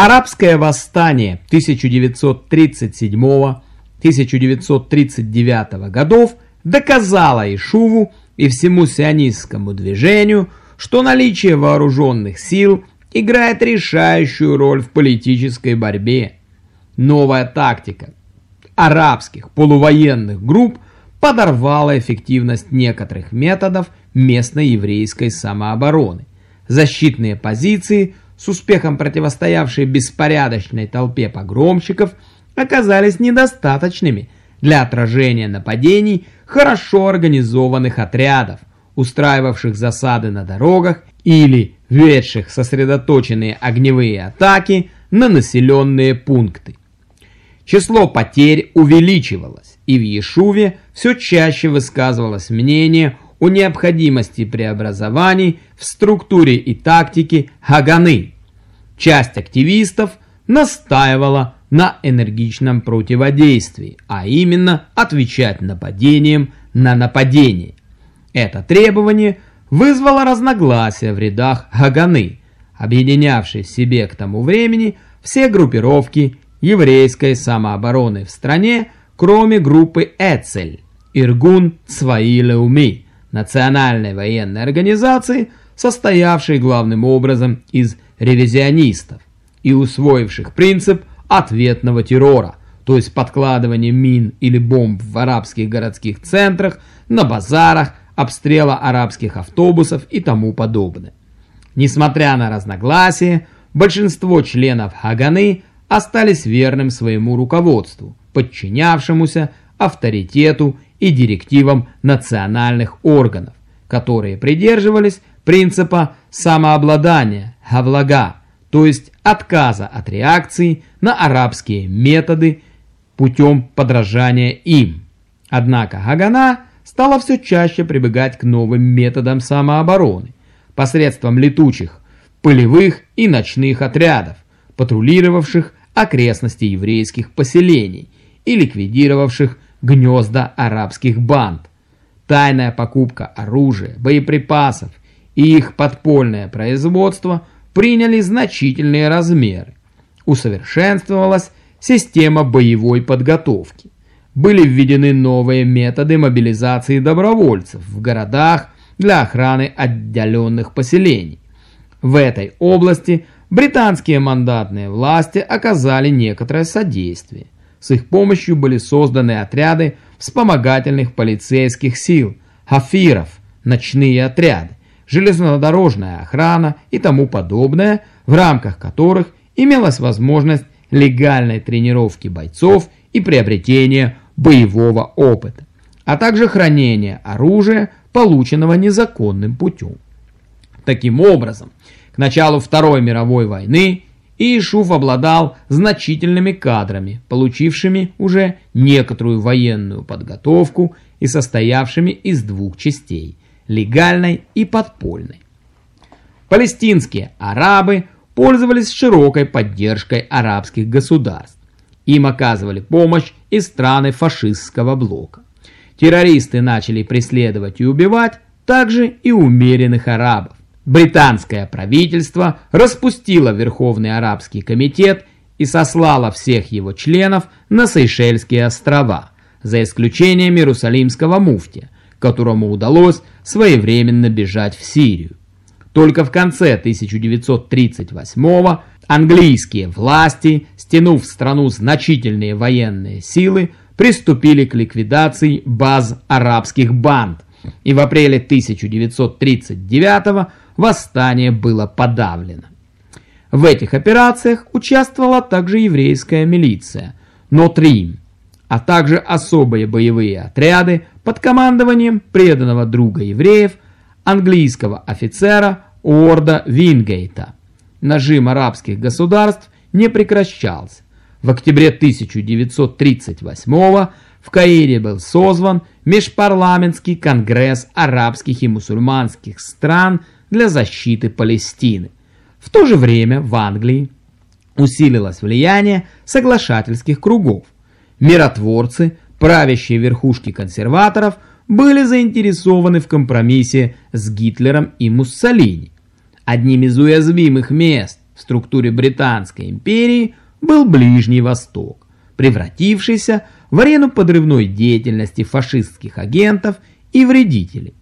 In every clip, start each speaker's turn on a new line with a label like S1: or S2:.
S1: Арабское восстание 1937-1939 годов доказало Ишуву и всему сионистскому движению, что наличие вооруженных сил играет решающую роль в политической борьбе. Новая тактика арабских полувоенных групп подорвала эффективность некоторых методов местной еврейской самообороны. Защитные позиции, с успехом противостоявшие беспорядочной толпе погромщиков, оказались недостаточными для отражения нападений хорошо организованных отрядов, устраивавших засады на дорогах или ведших сосредоточенные огневые атаки на населенные пункты. Число потерь увеличивалось, и в Ешуве все чаще высказывалось мнение о необходимости преобразований в структуре и тактике Хаганы. Часть активистов настаивала на энергичном противодействии, а именно отвечать нападением на нападение. Это требование вызвало разногласия в рядах Хаганы, объединявшей в себе к тому времени все группировки еврейской самообороны в стране, кроме группы Эцель, Иргун Цваилеуми, национальной военной организации, состоявшей главным образом из ревизионистов и усвоивших принцип ответного террора, то есть подкладывание мин или бомб в арабских городских центрах, на базарах, обстрела арабских автобусов и тому подобное. Несмотря на разногласия, большинство членов Хаганы остались верным своему руководству, подчинявшемуся авторитету и директивам национальных органов, которые придерживались принципа самообладания Хавлага, то есть отказа от реакции на арабские методы путем подражания им. Однако Хагана стала все чаще прибегать к новым методам самообороны посредством летучих, полевых и ночных отрядов, патрулировавших окрестности еврейских поселений и ликвидировавших гнезда арабских банд. Тайная покупка оружия, боеприпасов и их подпольное производство приняли значительные размеры. Усовершенствовалась система боевой подготовки. Были введены новые методы мобилизации добровольцев в городах для охраны отдаленных поселений. В этой области – Британские мандатные власти оказали некоторое содействие. С их помощью были созданы отряды вспомогательных полицейских сил, хафиров, ночные отряды, железнодорожная охрана и тому подобное, в рамках которых имелась возможность легальной тренировки бойцов и приобретения боевого опыта, а также хранения оружия, полученного незаконным путем. Таким образом, к началу Второй мировой войны Иешуф обладал значительными кадрами, получившими уже некоторую военную подготовку и состоявшими из двух частей – легальной и подпольной. Палестинские арабы пользовались широкой поддержкой арабских государств. Им оказывали помощь и страны фашистского блока. Террористы начали преследовать и убивать также и умеренных арабов британское правительство распустило Верховный Арабский комитет и сослало всех его членов на Сейшельские острова, за исключением Иерусалимского муфтия, которому удалось своевременно бежать в Сирию. Только в конце 1938 английские власти, стянув в страну значительные военные силы, приступили к ликвидации баз арабских банд, и в апреле 1939 восстание было подавлено. В этих операциях участвовала также еврейская милиция, Нотрим, а также особые боевые отряды под командованием преданного друга евреев, английского офицера Уорда Вингейта. Нажим арабских государств не прекращался. В октябре 1938 в Каире был созван Межпарламентский конгресс арабских и мусульманских стран – для защиты Палестины. В то же время в Англии усилилось влияние соглашательских кругов. Миротворцы, правящие верхушки консерваторов, были заинтересованы в компромиссе с Гитлером и Муссолини. Одним из уязвимых мест в структуре Британской империи был Ближний Восток, превратившийся в арену подрывной деятельности фашистских агентов и вредителей.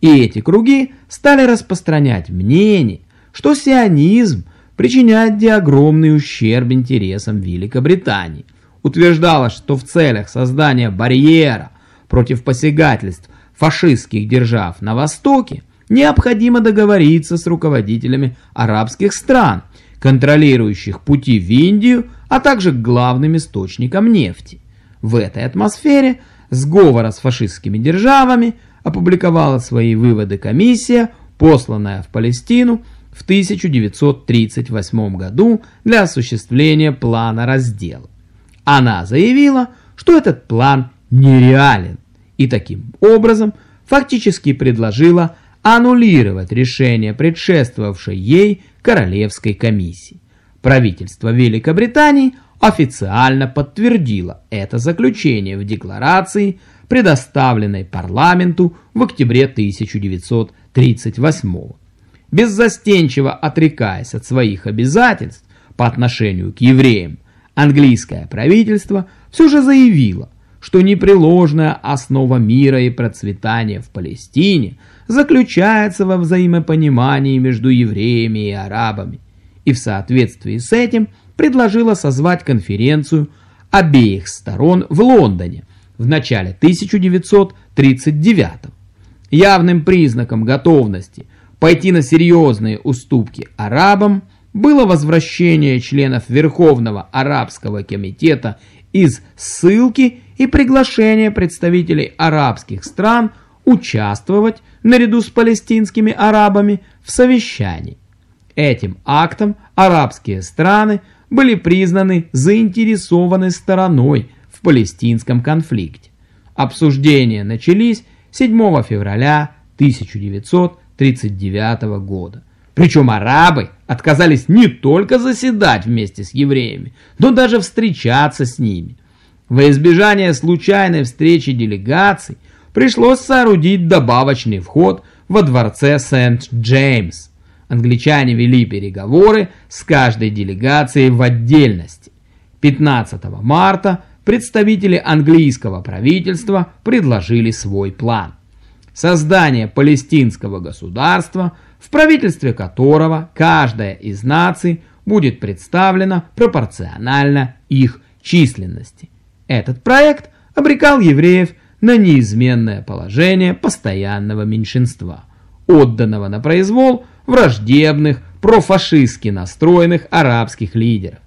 S1: И эти круги стали распространять мнение, что сионизм причиняет огромный ущерб интересам Великобритании. Утверждалось, что в целях создания барьера против посягательств фашистских держав на Востоке необходимо договориться с руководителями арабских стран, контролирующих пути в Индию, а также главным источником нефти. В этой атмосфере сговора с фашистскими державами опубликовала свои выводы комиссия, посланная в Палестину в 1938 году для осуществления плана раздела. Она заявила, что этот план нереален и таким образом фактически предложила аннулировать решение предшествовавшей ей Королевской комиссии. Правительство Великобритании официально подтвердило это заключение в декларации, предоставленной парламенту в октябре 1938 года беззастенчиво отрекаясь от своих обязательств по отношению к евреям, английское правительство все же заявило, что непреложная основа мира и процветания в Палестине заключается во взаимопонимании между евреями и арабами, и в соответствии с этим предложила созвать конференцию обеих сторон в Лондоне в начале 1939 Явным признаком готовности – пойти на серьезные уступки арабам было возвращение членов Верховного арабского комитета из ссылки и приглашение представителей арабских стран участвовать наряду с палестинскими арабами в совещании. Этим актом арабские страны были признаны заинтересованной стороной в палестинском конфликте. Обсуждения начались 7 февраля 1900 1939 года. Причем арабы отказались не только заседать вместе с евреями, но даже встречаться с ними. Во избежание случайной встречи делегаций пришлось соорудить добавочный вход во дворце Сент-Джеймс. Англичане вели переговоры с каждой делегацией в отдельности. 15 марта представители английского правительства предложили свой план создание палестинского государства, в правительстве которого каждая из наций будет представлена пропорционально их численности. Этот проект обрекал евреев на неизменное положение постоянного меньшинства, отданного на произвол враждебных, профашистски настроенных арабских лидеров.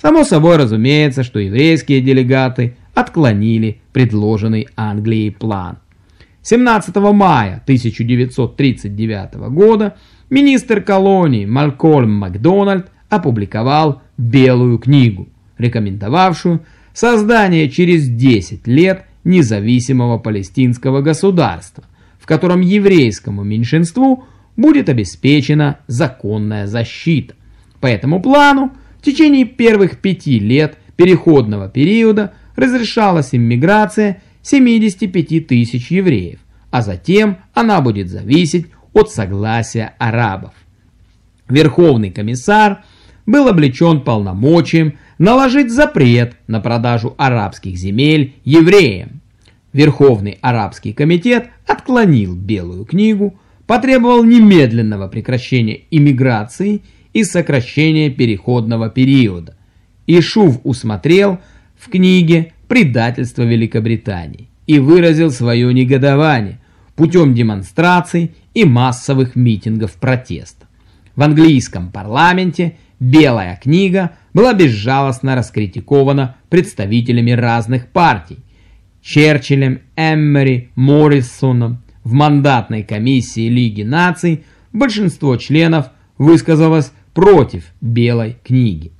S1: Само собой разумеется, что еврейские делегаты отклонили предложенный Англией план. 17 мая 1939 года министр колонии Малкольм Макдональд опубликовал Белую книгу, рекомендовавшую создание через 10 лет независимого палестинского государства, в котором еврейскому меньшинству будет обеспечена законная защита. По этому плану в течение первых пяти лет переходного периода разрешалась иммиграция 75 тысяч евреев, а затем она будет зависеть от согласия арабов. Верховный комиссар был облечен полномочием наложить запрет на продажу арабских земель евреям. Верховный арабский комитет отклонил Белую книгу, потребовал немедленного прекращения иммиграции и сокращения переходного периода. Ишув усмотрел в книге предательство Великобритании и выразил свое негодование путем демонстраций и массовых митингов протеста. В английском парламенте «Белая книга» была безжалостно раскритикована представителями разных партий. Черчиллем, Эммери, Моррисоном в мандатной комиссии Лиги наций большинство членов высказалось против Белой книги.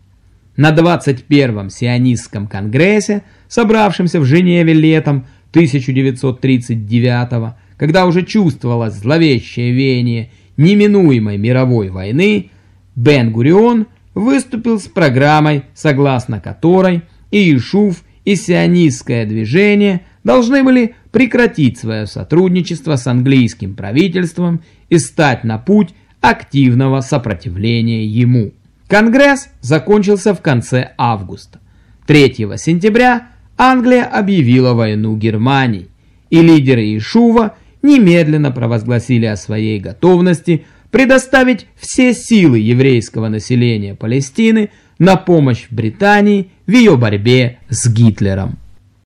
S1: На 21-м сионистском конгрессе, собравшемся в Женеве летом 1939 когда уже чувствовалось зловещее веяние неминуемой мировой войны, Бен-Гурион выступил с программой, согласно которой и Ишуф, и сионистское движение должны были прекратить свое сотрудничество с английским правительством и стать на путь активного сопротивления ему. Конгресс закончился в конце августа. 3 сентября Англия объявила войну Германии, и лидеры Ишува немедленно провозгласили о своей готовности предоставить все силы еврейского населения Палестины на помощь Британии в ее борьбе с Гитлером.